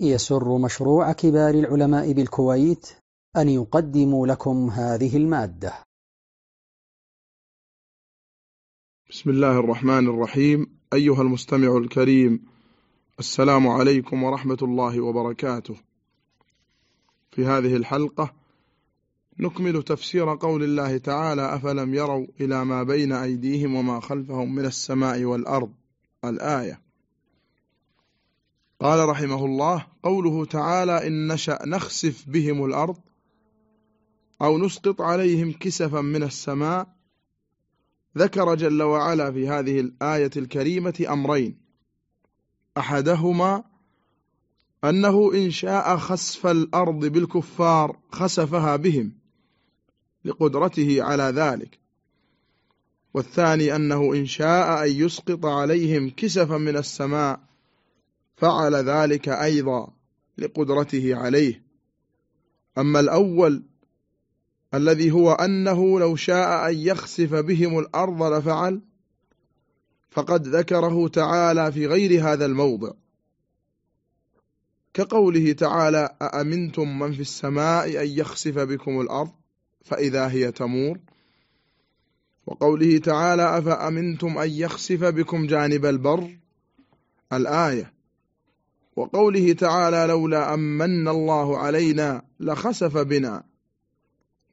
يسر مشروع كبار العلماء بالكويت أن يقدم لكم هذه المادة. بسم الله الرحمن الرحيم. أيها المستمع الكريم السلام عليكم ورحمة الله وبركاته. في هذه الحلقة نكمل تفسير قول الله تعالى أفلم يروا إلى ما بين أيديهم وما خلفهم من السماء والأرض. الآية قال رحمه الله قوله تعالى إن نشأ نخسف بهم الأرض أو نسقط عليهم كسفا من السماء. ذكر جل وعلا في هذه الآية الكريمة أمرين. أحدهما أنه إن شاء خسف الأرض بالكفار خسفها بهم لقدرته على ذلك. والثاني أنه إن شاء أن يسقط عليهم كسفا من السماء فعل ذلك أيضا لقدرته عليه. أما الأول الذي هو أنه لو شاء أن يخسف بهم الأرض لفعل فقد ذكره تعالى في غير هذا الموضع. كقوله تعالى أأمنتم من في السماء أن يخسف بكم الأرض فإذا هي تمور؟ وقوله تعالى أفأمنتم أن يخسف بكم جانب البر؟ الآية. وقوله تعالى لولا أمن الله علينا لخسف بنا.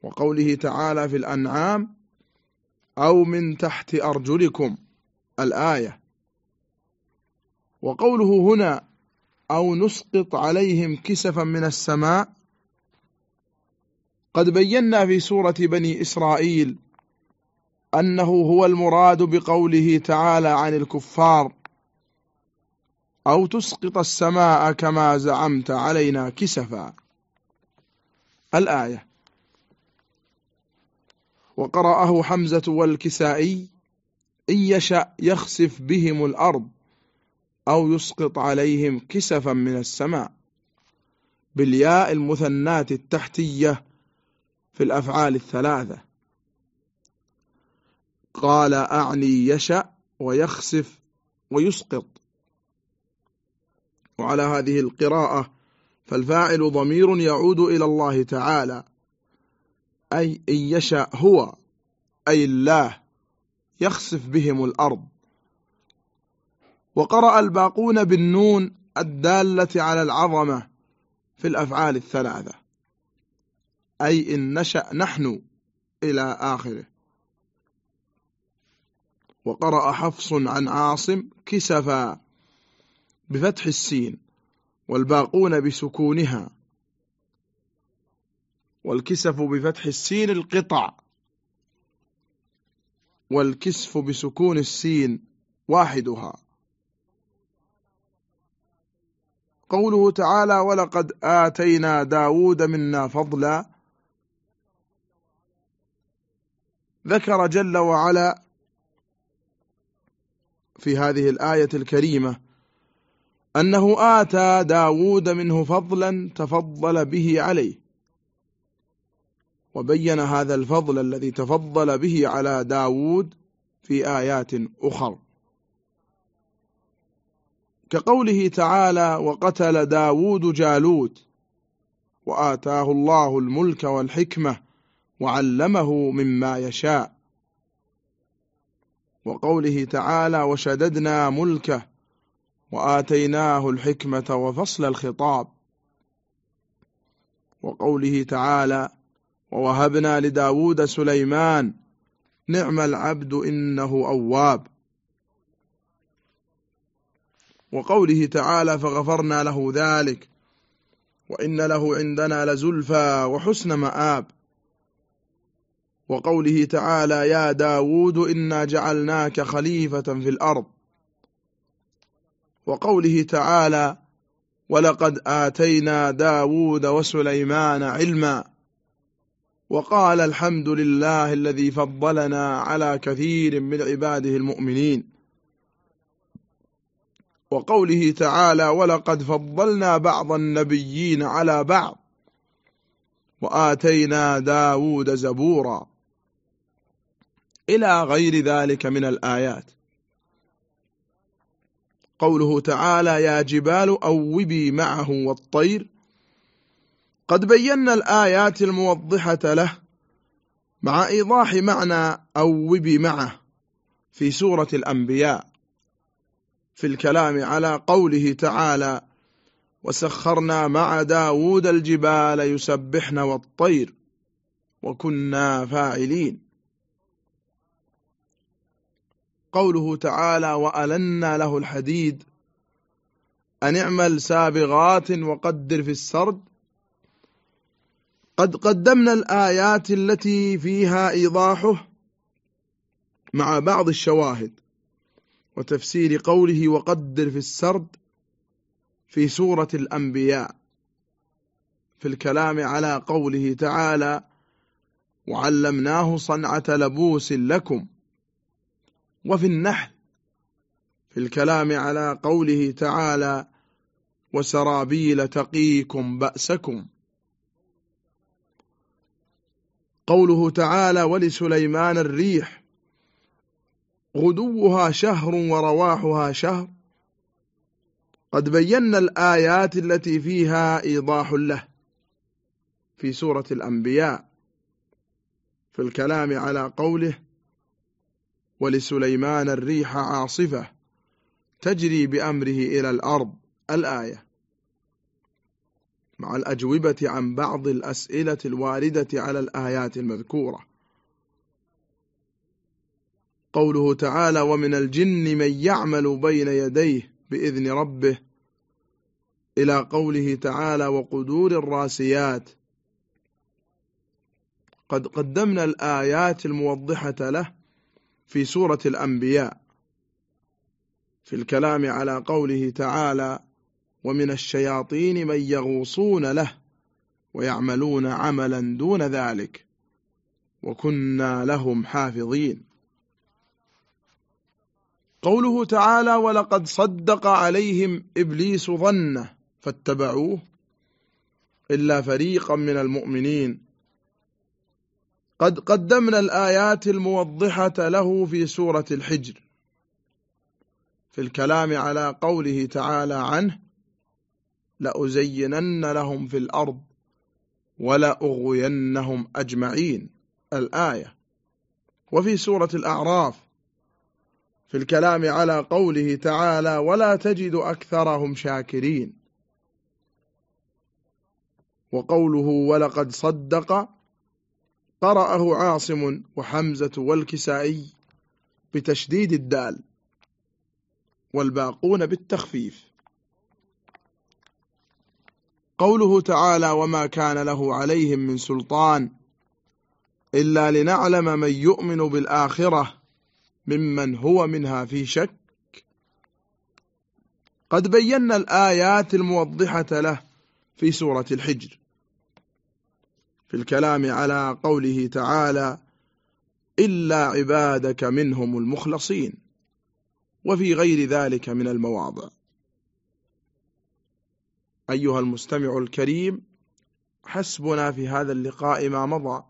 وقوله تعالى في الأنعام أو من تحت أرجلكم الآية. وقوله هنا أو نسقط عليهم كسفا من السماء. قد بينا في سورة بني إسرائيل أنه هو المراد بقوله تعالى عن الكفار. أو تسقط السماء كما زعمت علينا كسفا. الآية. وقرأه حمزة والكسائي إن يشأ يخسف بهم الأرض أو يسقط عليهم كسفا من السماء. بالياء المثنات التحتية في الأفعال الثلاثة. قال أعني يشأ ويخسف ويسقط. وعلى هذه القراءة فالفاعل ضمير يعود إلى الله تعالى. أي إن يشاء هو أي الله يخسف بهم الأرض. وقرأ الباقون بالنون الدالة على العظمة في الأفعال الثلاثة. أي إن نشأ نحن إلى آخره. وقرأ حفص عن عاصم كسفا. بفتح السين والباقون بسكونها والكسف بفتح السين القطع والكسف بسكون السين واحدها. قوله تعالى ولقد آتينا داود منا فضلا ذكر جل وعلا في هذه الآية الكريمة أنه آتى داود منه فضلا تفضل به عليه. وبين هذا الفضل الذي تفضل به على داود في آيات أخر. كقوله تعالى وقتل داود جالوت وآتاه الله الملك والحكمة وعلمه مما يشاء. وقوله تعالى وشددنا ملكه وآتيناه الحكمة وفصل الخطاب. وقوله تعالى ووهبنا لداود سليمان نعم العبد إنه أواب. وقوله تعالى فغفرنا له ذلك وإن له عندنا لزلفى وحسن مآب. وقوله تعالى يا داود إنا جعلناك خليفة في الأرض. وقوله تعالى ولقد آتينا داود وسليمان علما وقال الحمد لله الذي فضلنا على كثير من عباده المؤمنين وقوله تعالى ولقد فضلنا بعض النبيين على بعض وآتينا داود زبورا إلى غير ذلك من الآيات. قوله تعالى يا جبال أوبي معه والطير. قد بينا الآيات الموضحة له مع إيضاح معنى أوبي معه في سورة الأنبياء في الكلام على قوله تعالى وسخرنا مع داود الجبال يسبحن والطير وكنا فاعلين. قوله تعالى وألنا له الحديد. أن اعمل سابغات وقدر في السرد. قد قدمنا الآيات التي فيها إيضاحه مع بعض الشواهد وتفسير قوله وقدر في السرد في سورة الأنبياء في الكلام على قوله تعالى وعلمناه صنعة لبوس لكم. وفي النحل في الكلام على قوله تعالى وسرابيل تقيكم بأسكم قوله تعالى ولسليمان الريح غدوها شهر ورواحها شهر. قد بينا الآيات التي فيها إيضاح له في سورة الأنبياء في الكلام على قوله ولسليمان الريح عاصفة تجري بأمره إلى الأرض الآية. مع الأجوبة عن بعض الأسئلة الواردة على الآيات المذكورة. قوله تعالى ومن الجن من يعمل بين يديه بإذن ربه إلى قوله تعالى وقدور الراسيات قد قدمنا الآيات الموضحة له في سورة الأنبياء في الكلام على قوله تعالى ومن الشياطين من يغوصون له ويعملون عملا دون ذلك وكنا لهم حافظين. قوله تعالى ولقد صدق عليهم إبليس ظنه فاتبعوه إلا فريقا من المؤمنين قد قدمنا الآيات الموضحة له في سورة الحجر. في الكلام على قوله تعالى عنه لأزينن لهم في الأرض ولأغوينهم أجمعين. الآية. وفي سورة الأعراف في الكلام على قوله تعالى ولا تجد أكثرهم شاكرين. وقوله ولقد صدق قرأه عاصم وحمزة والكسائي بتشديد الدال والباقون بالتخفيف. قوله تعالى وما كان له عليهم من سلطان إلا لنعلم من يؤمن بالآخرة ممن هو منها في شك قد بينا الآيات الموضحة له في سورة الحجر. في الكلام على قوله تعالى إلا عبادك منهم المخلصين وفي غير ذلك من المواضع. أيها المستمع الكريم حسبنا في هذا اللقاء ما مضى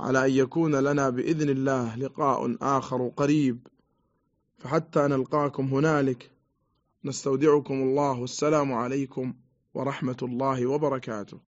على أن يكون لنا بإذن الله لقاء آخر قريب. فحتى نلقاكم هنالك نستودعكم الله والسلام عليكم ورحمة الله وبركاته.